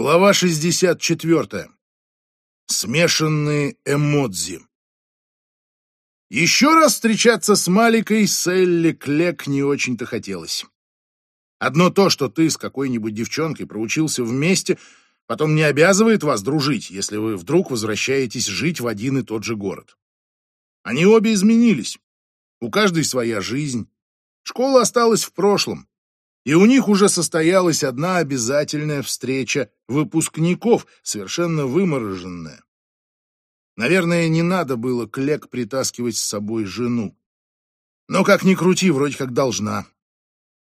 Глава 64. Смешанные эмодзи. Еще раз встречаться с Маликой Селли Клек не очень-то хотелось. Одно то, что ты с какой-нибудь девчонкой проучился вместе, потом не обязывает вас дружить, если вы вдруг возвращаетесь жить в один и тот же город. Они обе изменились. У каждой своя жизнь. Школа осталась в прошлом и у них уже состоялась одна обязательная встреча выпускников, совершенно вымороженная. Наверное, не надо было Клек притаскивать с собой жену. Но как ни крути, вроде как должна.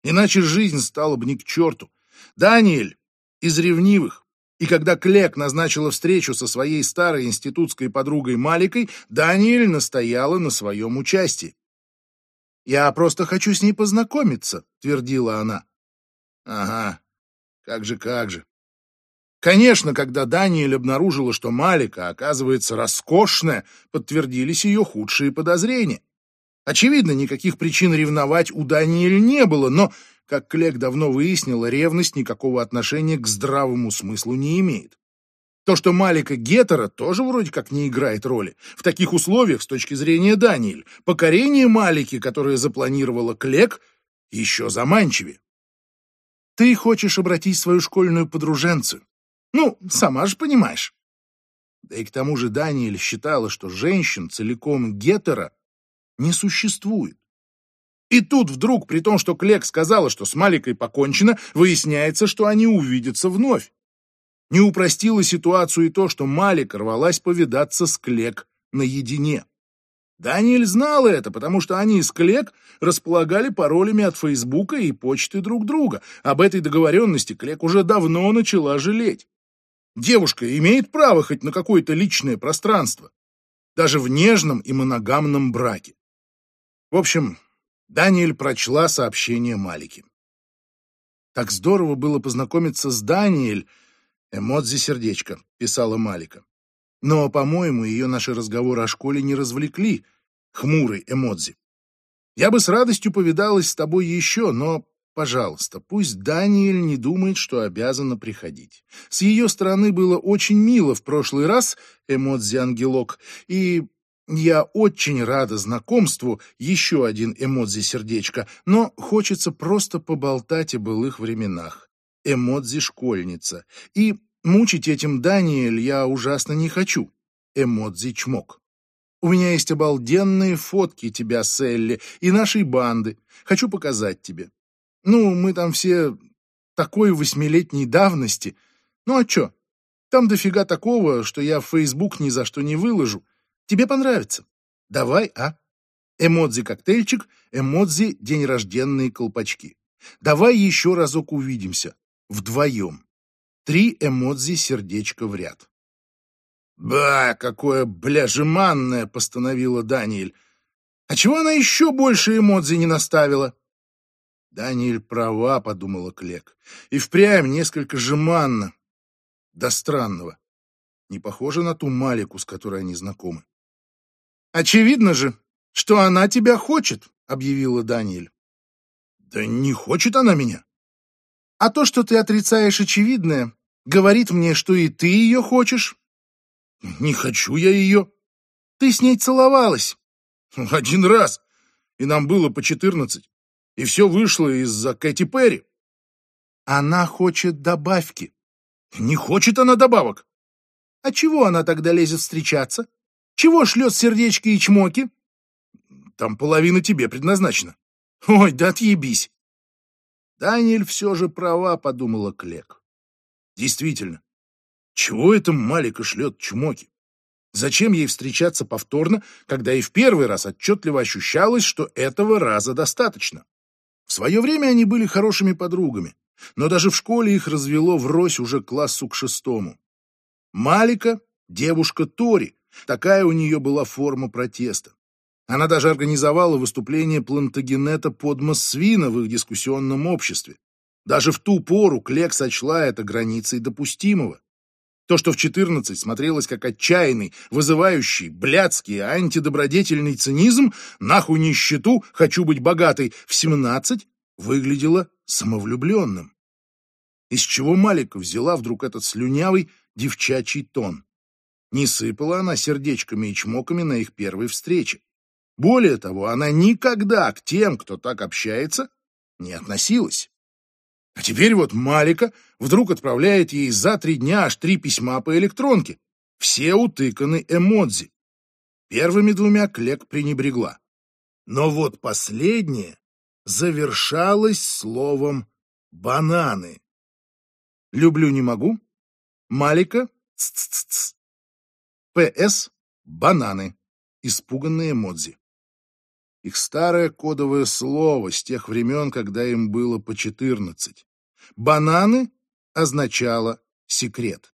Иначе жизнь стала бы не к черту. Даниэль из ревнивых. И когда Клек назначила встречу со своей старой институтской подругой Маликой, Даниэль настояла на своем участии. «Я просто хочу с ней познакомиться», — твердила она. Ага, как же, как же. Конечно, когда Даниэль обнаружила, что Малика, оказывается, роскошная, подтвердились ее худшие подозрения. Очевидно, никаких причин ревновать у Даниэля не было, но, как Клек давно выяснила, ревность никакого отношения к здравому смыслу не имеет. То, что Малика гетера, тоже вроде как не играет роли. В таких условиях, с точки зрения Даниэль, покорение Малики, которое запланировала Клек, еще заманчивее. Ты хочешь обратить свою школьную подруженцию. Ну, сама же понимаешь. Да и к тому же Даниэль считала, что женщин целиком гетера не существует. И тут вдруг, при том, что Клек сказала, что с Маликой покончено, выясняется, что они увидятся вновь. Не упростило ситуацию и то, что Малик рвалась повидаться с Клек наедине. Даниэль знал это, потому что они с Клек располагали паролями от Фейсбука и почты друг друга. Об этой договоренности Клек уже давно начала жалеть. Девушка имеет право хоть на какое-то личное пространство, даже в нежном и моногамном браке. В общем, Даниэль прочла сообщение Малики. «Так здорово было познакомиться с Даниэль!» «Эмодзи сердечко», — писала Малика. Но, по-моему, ее наши разговоры о школе не развлекли, хмурый эмодзи. Я бы с радостью повидалась с тобой еще, но, пожалуйста, пусть Даниэль не думает, что обязана приходить. С ее стороны было очень мило в прошлый раз, эмодзи-ангелок, и я очень рада знакомству, еще один эмодзи-сердечко, но хочется просто поболтать о былых временах. Эмодзи-школьница. И Мучить этим Даниэль я ужасно не хочу. Эмодзи чмок. У меня есть обалденные фотки тебя, Селли, и нашей банды. Хочу показать тебе. Ну, мы там все такой восьмилетней давности. Ну а чё? Там дофига такого, что я в Фейсбук ни за что не выложу. Тебе понравится. Давай, а? Эмодзи-коктейльчик, эмодзи день рожденные колпачки. Давай еще разок увидимся. Вдвоем. Три эмодзи сердечко в ряд. «Ба, какое бляжеманное!» — постановила Даниэль. «А чего она еще больше эмодзи не наставила?» «Даниэль права», — подумала Клек. «И впрямь несколько жеманно. До странного. Не похоже на ту Малику, с которой они знакомы». «Очевидно же, что она тебя хочет», — объявила Даниэль. «Да не хочет она меня». «А то, что ты отрицаешь очевидное, Говорит мне, что и ты ее хочешь. Не хочу я ее. Ты с ней целовалась. Один раз. И нам было по четырнадцать. И все вышло из-за Кэти Перри. Она хочет добавки. Не хочет она добавок. А чего она тогда лезет встречаться? Чего шлет сердечки и чмоки? Там половина тебе предназначена. Ой, да отъебись. Даниэль все же права, подумала Клек. Действительно, чего это Малика шлет чмоки? Зачем ей встречаться повторно, когда и в первый раз отчетливо ощущалось, что этого раза достаточно? В свое время они были хорошими подругами, но даже в школе их развело врозь уже классу к шестому. Малика — девушка Тори, такая у нее была форма протеста. Она даже организовала выступление Плантагенета под Массвина в их дискуссионном обществе. Даже в ту пору Клек сочла это границей допустимого. То, что в 14 смотрелось как отчаянный, вызывающий, блядский, антидобродетельный цинизм, нахуй нищету, хочу быть богатой, в 17 выглядело самовлюбленным. Из чего Малика взяла вдруг этот слюнявый девчачий тон? Не сыпала она сердечками и чмоками на их первой встрече. Более того, она никогда к тем, кто так общается, не относилась. А теперь вот Малика вдруг отправляет ей за три дня аж три письма по электронке. Все утыканы эмодзи. Первыми двумя Клек пренебрегла. Но вот последнее завершалось словом «бананы». «Люблю, не могу». Малика ц -ц -ц -ц. ПС «бананы». Испуганные эмодзи. Их старое кодовое слово с тех времен, когда им было по четырнадцать. «Бананы» означало «секрет».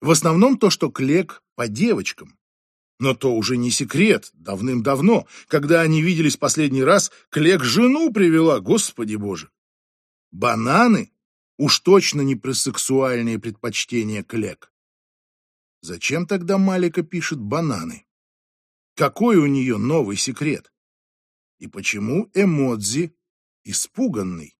В основном то, что Клек по девочкам. Но то уже не секрет, давным-давно, когда они виделись последний раз, Клек жену привела, господи боже. Бананы уж точно не про сексуальные предпочтения Клек. Зачем тогда Малика пишет бананы? Какой у нее новый секрет? И почему эмодзи испуганный?